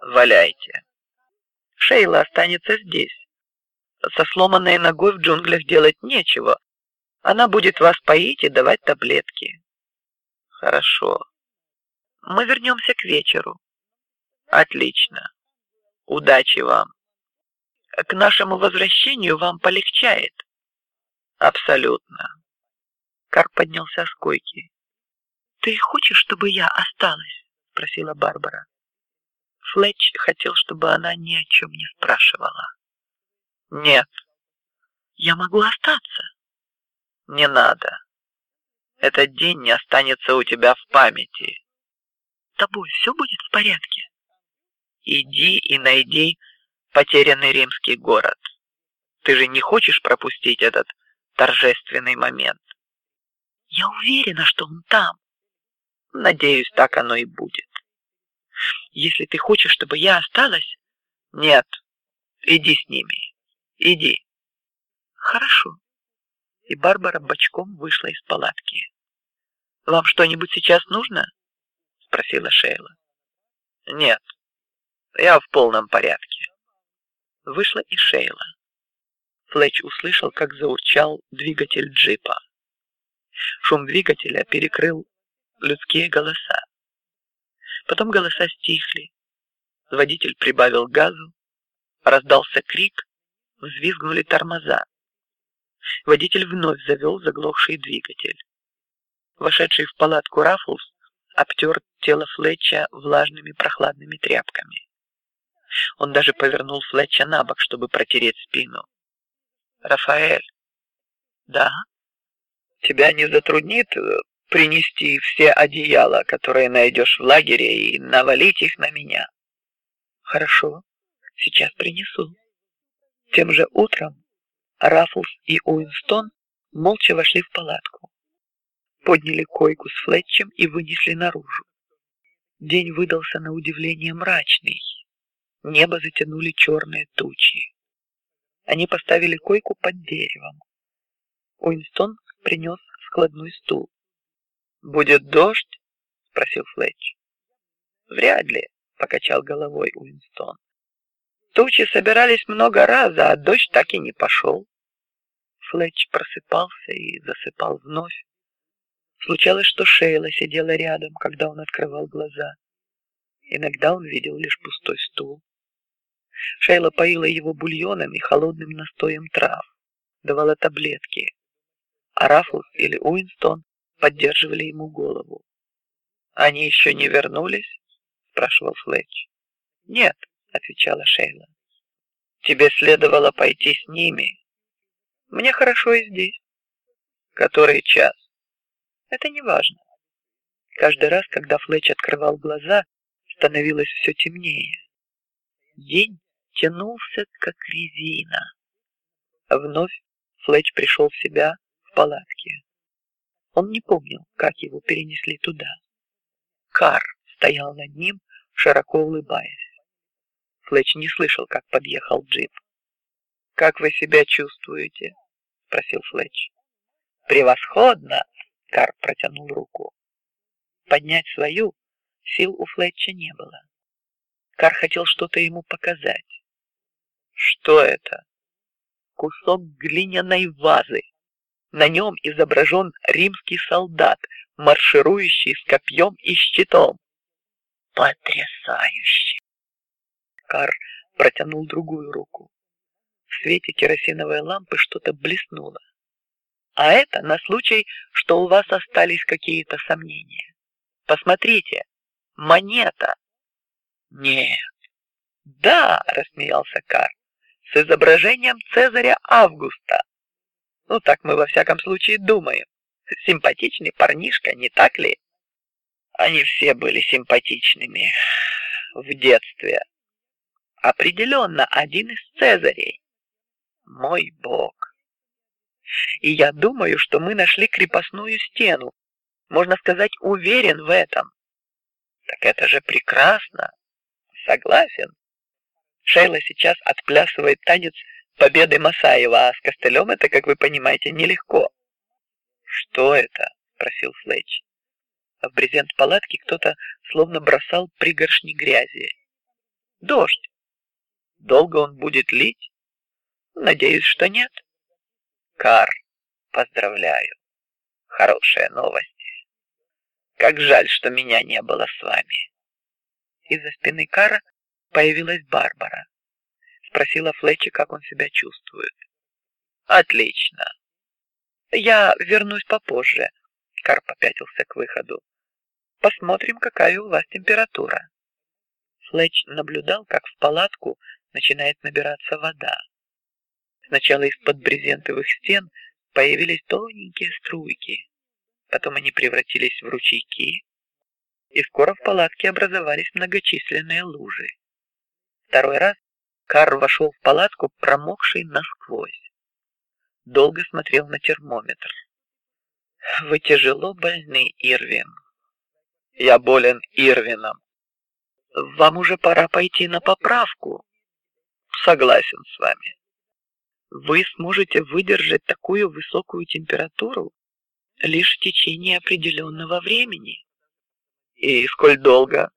Валяйте. Шейла останется здесь. Со сломанной ногой в джунглях делать нечего. Она будет вас поить и давать таблетки. Хорошо. Мы вернемся к вечеру. Отлично. Удачи вам. К нашему возвращению вам полегчает. Абсолютно. Карп поднялся с койки. Ты хочешь, чтобы я осталась? спросила Барбара. Флетч хотел, чтобы она ни о чем не спрашивала. Нет. Я могу остаться. Не надо. Этот день не останется у тебя в памяти. Тобой все будет в порядке. Иди и найди потерянный римский город. Ты же не хочешь пропустить этот торжественный момент. Я уверена, что он там. Надеюсь, так оно и будет. Если ты хочешь, чтобы я осталась, нет, иди с ними, иди. Хорошо. И Барбара бочком вышла из палатки. Вам что-нибудь сейчас нужно? спросила Шейла. Нет, я в полном порядке. Вышла и Шейла. Флетч услышал, как заурчал двигатель джипа. Шум двигателя перекрыл людские голоса. Потом голоса стихли. Водитель прибавил газу, раздался крик, взвизгнули тормоза. Водитель вновь завел заглохший двигатель. Вошедший в палатку Раффлс обтер тело Флетча влажными прохладными тряпками. Он даже повернул Флетча на бок, чтобы протереть спину. Рафаэль, да? Тебя не затруднит э, принести все одеяла, которые найдешь в лагере, и навалить их на меня. Хорошо, сейчас принесу. Тем же утром Раффлс и Уинстон молча вошли в палатку, подняли койку с Флетчем и вынесли наружу. День выдался на удивление мрачный. Небо затянули черные тучи. Они поставили койку под деревом. Уинстон принес складной стул. Будет дождь? спросил Флетч. Вряд ли, покачал головой Уинстон. Тучи собирались много раз, а дождь так и не пошел. Флетч просыпался и засыпал вновь. Случалось, что Шейла сидела рядом, когда он открывал глаза. Иногда он видел лишь пустой стул. Шейла поила его бульоном и холодным настоем трав, давала таблетки. А Раффлс или Уинстон поддерживали ему голову. Они еще не вернулись? спрашивал Флетч. Нет, отвечала Шейла. Тебе следовало пойти с ними. Мне хорошо и здесь. Который час? Это не важно. Каждый раз, когда Флетч открывал глаза, становилось все темнее. День тянулся как резина. Вновь Флетч пришел в себя в палатке. Он не помнил, как его перенесли туда. Кар стоял над ним, широко улыбаясь. Флетч не слышал, как подъехал джип. Как вы себя чувствуете? – спросил Флетч. Превосходно! Кар протянул руку. Поднять свою сил у Флетча не было. Кар хотел что-то ему показать. Что это? Кусок глиняной вазы. На нем изображен римский солдат, марширующий с копьем и щитом. Потрясающе! Кар протянул другую руку. В свете керосиновой лампы что-то блеснуло. А это на случай, что у вас остались какие-то сомнения. Посмотрите, монета. Нет. Да, рассмеялся Кар, с изображением Цезаря Августа. Ну, так мы во всяком случае думаем. Симпатичный парнишка, не так ли? Они все были симпатичными в детстве. Определенно один из Цезарей. Мой бог. И я думаю, что мы нашли крепостную стену. Можно сказать, уверен в этом. Так это же прекрасно. Согласен. Шейла сейчас отплясывает танец победы Масаева, а с костылем это, как вы понимаете, нелегко. Что это? спросил Флетч. В брезент палатки кто-то словно бросал пригоршни грязи. дождь. Долго он будет лить? Надеюсь, что нет. Кар, поздравляю. Хорошая новость. Как жаль, что меня не было с вами. Из-за спины Кара появилась Барбара. Спросила Флетчи, как он себя чувствует. Отлично. Я вернусь попозже. Кар попятился к выходу. Посмотрим, какая у вас температура. Флетч наблюдал, как в палатку начинает набираться вода. Сначала из-под брезентовых стен появились тоненькие струйки, потом они превратились в ручейки, и скоро в палатке образовались многочисленные лужи. Второй раз Карл вошел в палатку, промокший насквозь. Долго смотрел на термометр. Вы тяжело больны, Ирвин. Я болен Ирвином. Вам уже пора пойти на поправку. Согласен с вами. Вы сможете выдержать такую высокую температуру лишь в течение определенного времени. И сколь долго?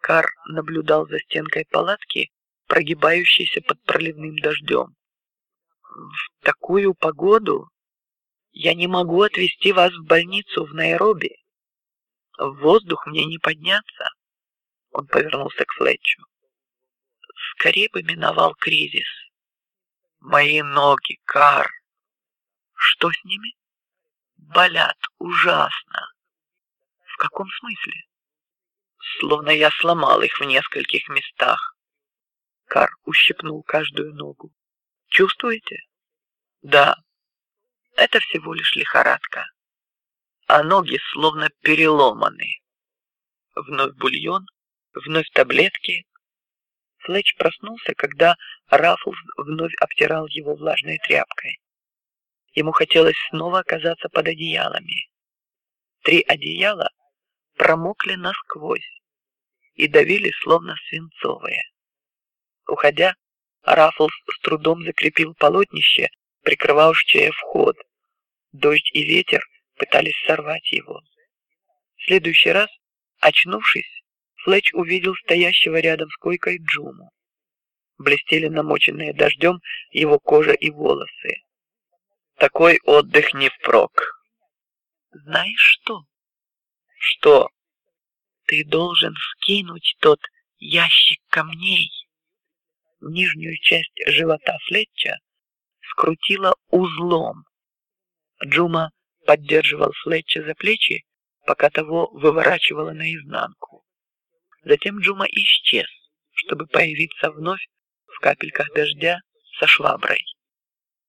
Кар наблюдал за стенкой палатки, прогибающейся под проливным дождем. В такую погоду я не могу отвезти вас в больницу в Найроби. В воздух мне не подняться. Он повернулся к Флетчу. Скорее бы миновал кризис. Мои ноги, Кар. Что с ними? Болят ужасно. В каком смысле? Словно я сломал их в нескольких местах. Кар ущипнул каждую ногу. Чувствуете? Да. Это всего лишь лихорадка, а ноги словно переломаны. Вновь бульон, вновь таблетки, Флетч проснулся, когда Раффлс вновь обтирал его влажной тряпкой. Ему хотелось снова оказаться под одеялами. Три одеяла промокли насквозь и давили словно свинцовые. Уходя, Раффлс с трудом закрепил полотнище, прикрывающее вход. Дождь и ветер пытались сорвать его. В следующий раз, очнувшись, Флетч увидел стоящего рядом с койкой Джуму. Блестели намоченные дождем его кожа и волосы. Такой отдых не впрок. Знаешь что? Что? Ты должен скинуть тот ящик камней. Нижнюю часть живота Флетча скрутила узлом. Джума поддерживал Флетча за плечи, пока того выворачивало наизнанку. Затем Джума исчез, чтобы появиться вновь в капельках дождя со шваброй.